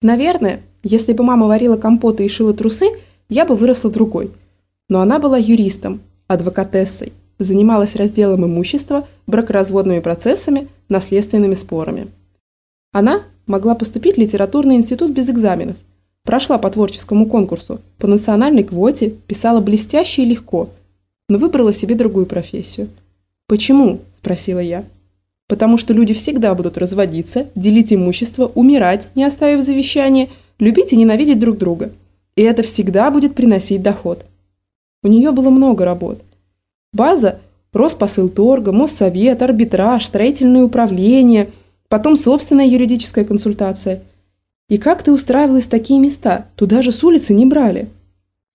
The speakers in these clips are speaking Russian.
Наверное, если бы мама варила компоты и шила трусы, я бы выросла другой. Но она была юристом, адвокатессой, занималась разделом имущества, бракоразводными процессами, наследственными спорами. Она могла поступить в литературный институт без экзаменов, прошла по творческому конкурсу, по национальной квоте, писала блестяще и легко, но выбрала себе другую профессию. «Почему?» – спросила я. «Потому что люди всегда будут разводиться, делить имущество, умирать, не оставив завещание, любить и ненавидеть друг друга. И это всегда будет приносить доход». У нее было много работ. База – Роспосылторга, Моссовет, арбитраж, строительное управление, потом собственная юридическая консультация. И как ты устраивалась в такие места? Туда же с улицы не брали.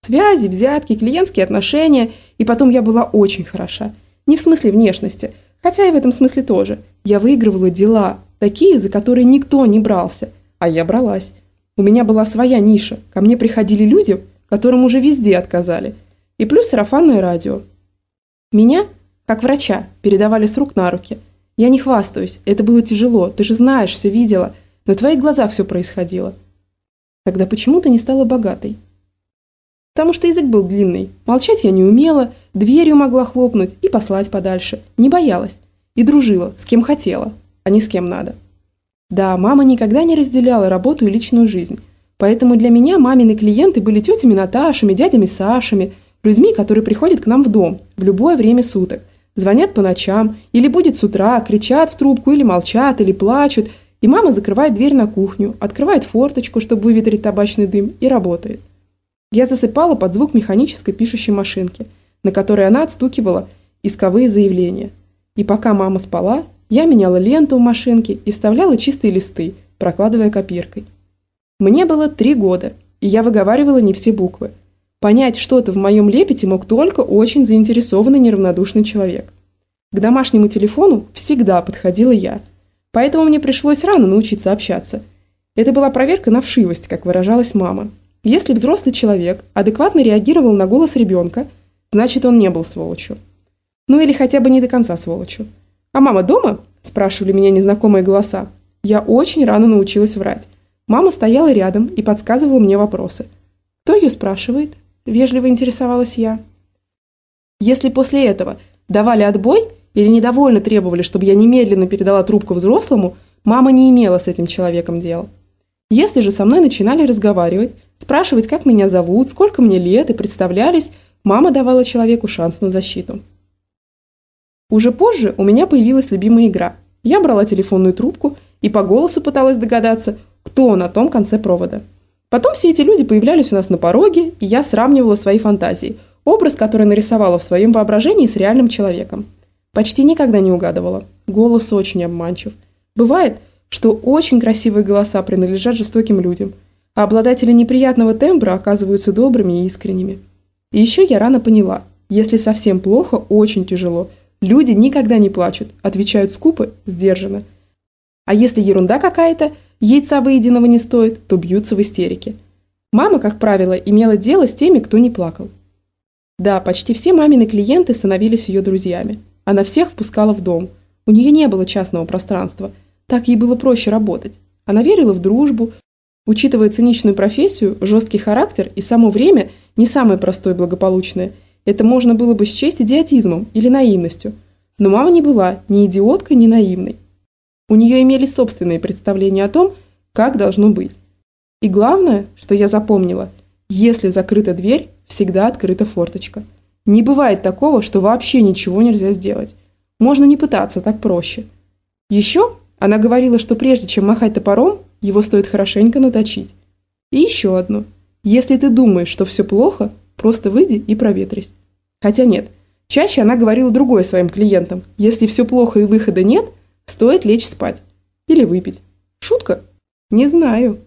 Связи, взятки, клиентские отношения. И потом я была очень хороша. Не в смысле внешности, хотя и в этом смысле тоже. Я выигрывала дела, такие, за которые никто не брался. А я бралась. У меня была своя ниша. Ко мне приходили люди, которым уже везде отказали. И плюс сарафанное радио. Меня, как врача, передавали с рук на руки. Я не хвастаюсь, это было тяжело, ты же знаешь, все видела. На твоих глазах все происходило. Тогда почему ты не стала богатой? Потому что язык был длинный, молчать я не умела, дверью могла хлопнуть и послать подальше. Не боялась. И дружила, с кем хотела, а не с кем надо. Да, мама никогда не разделяла работу и личную жизнь. Поэтому для меня мамины клиенты были тетями Наташами, дядями Сашами – Людьми, которые приходят к нам в дом в любое время суток, звонят по ночам, или будет с утра, кричат в трубку, или молчат, или плачут, и мама закрывает дверь на кухню, открывает форточку, чтобы выветрить табачный дым, и работает. Я засыпала под звук механической пишущей машинки, на которой она отстукивала исковые заявления. И пока мама спала, я меняла ленту в машинке и вставляла чистые листы, прокладывая копиркой. Мне было три года, и я выговаривала не все буквы – Понять что-то в моем лепете мог только очень заинтересованный неравнодушный человек. К домашнему телефону всегда подходила я. Поэтому мне пришлось рано научиться общаться. Это была проверка на вшивость, как выражалась мама. Если взрослый человек адекватно реагировал на голос ребенка, значит он не был сволочью. Ну или хотя бы не до конца сволочью. «А мама дома?» – спрашивали меня незнакомые голоса. Я очень рано научилась врать. Мама стояла рядом и подсказывала мне вопросы. Кто ее спрашивает? – вежливо интересовалась я. Если после этого давали отбой или недовольно требовали, чтобы я немедленно передала трубку взрослому, мама не имела с этим человеком дела. Если же со мной начинали разговаривать, спрашивать, как меня зовут, сколько мне лет и представлялись, мама давала человеку шанс на защиту. Уже позже у меня появилась любимая игра. Я брала телефонную трубку и по голосу пыталась догадаться, кто на том конце провода – Потом все эти люди появлялись у нас на пороге, и я сравнивала свои фантазии, образ, который нарисовала в своем воображении с реальным человеком. Почти никогда не угадывала. Голос очень обманчив. Бывает, что очень красивые голоса принадлежат жестоким людям, а обладатели неприятного тембра оказываются добрыми и искренними. И еще я рано поняла, если совсем плохо, очень тяжело. Люди никогда не плачут, отвечают скупо, сдержанно. А если ерунда какая-то – яйца выеденного не стоит, то бьются в истерике. Мама, как правило, имела дело с теми, кто не плакал. Да, почти все мамины клиенты становились ее друзьями. Она всех впускала в дом. У нее не было частного пространства. Так ей было проще работать. Она верила в дружбу. Учитывая циничную профессию, жесткий характер и само время не самое простое и благополучное, это можно было бы счесть идиотизмом или наивностью. Но мама не была ни идиоткой, ни наивной. У нее имелись собственные представления о том, как должно быть. И главное, что я запомнила, если закрыта дверь, всегда открыта форточка. Не бывает такого, что вообще ничего нельзя сделать. Можно не пытаться, так проще. Еще она говорила, что прежде чем махать топором, его стоит хорошенько наточить. И еще одно. Если ты думаешь, что все плохо, просто выйди и проветрись. Хотя нет, чаще она говорила другое своим клиентам. Если все плохо и выхода нет – Стоит лечь спать. Или выпить. Шутка? Не знаю.